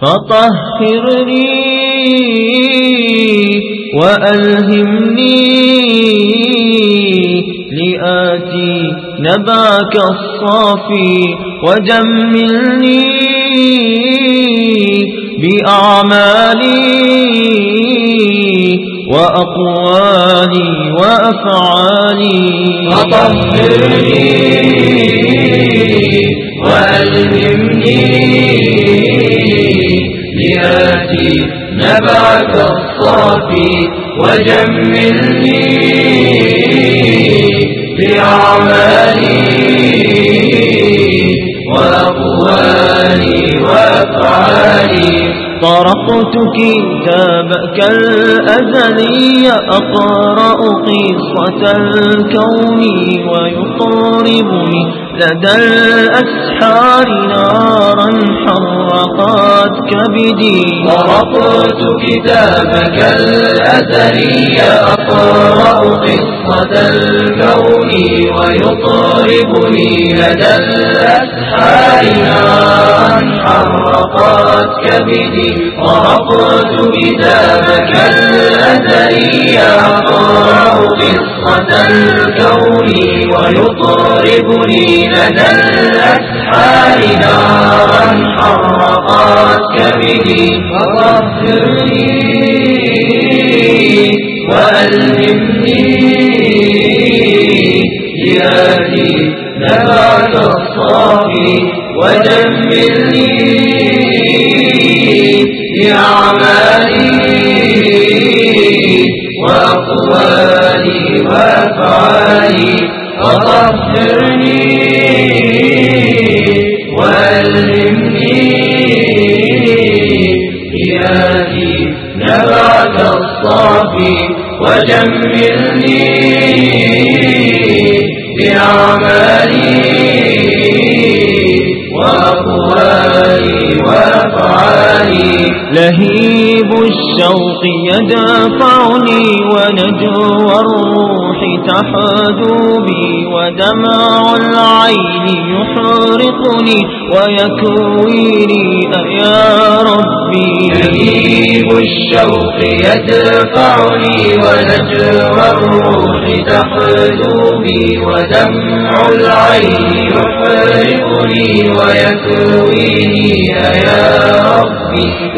فطهرني وألهمني لآتي نباك الصافي وجملني بأعمالي وأقوالي وأفعالي فطهرني لآتي نبعك الصافي وجملني بأعمالي وأقوالي وأفعالي. طرقت كتابك الأزلي أقرأ قصة الكون ويقربني لدى الأسحار نارا حرقت كبدي طرقت كتابك الأزلي أقرأ قصة الكون ويطربني لدى الأسحار نارا حرقت كبدي طرقت كتابك أقرأ قصة الكون ويطربني لدى الأسحار نارا حرقت كبدي فطهرني وألهمني لآتي نبعك الصافي وجملني بأعمالي وأقوالي وأفعالي فطهرني وألهمني بهادي نبعك الصافي وجملني بأعمالي وأقوالي وأفعالي. لهيب الشوق يدفعني ونجوى تحدو بي ودمع العين يحرقني ويكويني. أيا ربي. لهيب الشوق يدفعني ونجوى الروح تحدو بي ودمع العين يحرقني ويكويني. يا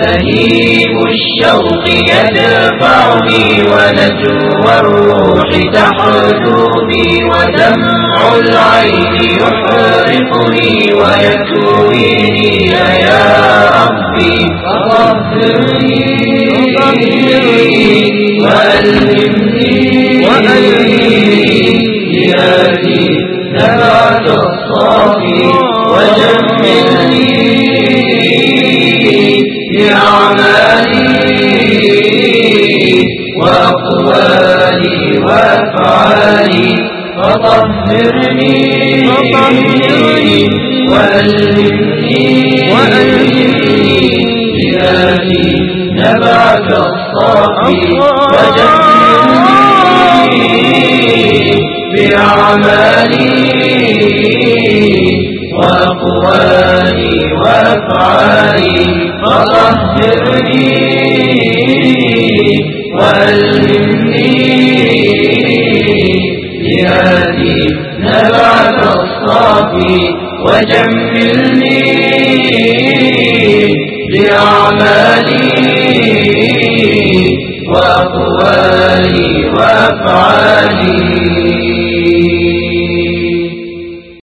لهيب الشوق يدفعني ونجوى الروح تحدو بي ودمع العين يحرقني ويكويني يا ربي. فطهرني وألهمني لآتي نبعك الصافي وجملني بأعمالي وأقوالي وأفعالي. فطهرني وألهمني لآتي نبعك الصافي وجملني بأعمالي وأقوالي وأفعالي. فطهرني وألهمني لهادي نبعك الصافي وجملني بأعمالي وأقوالي وأفعالي.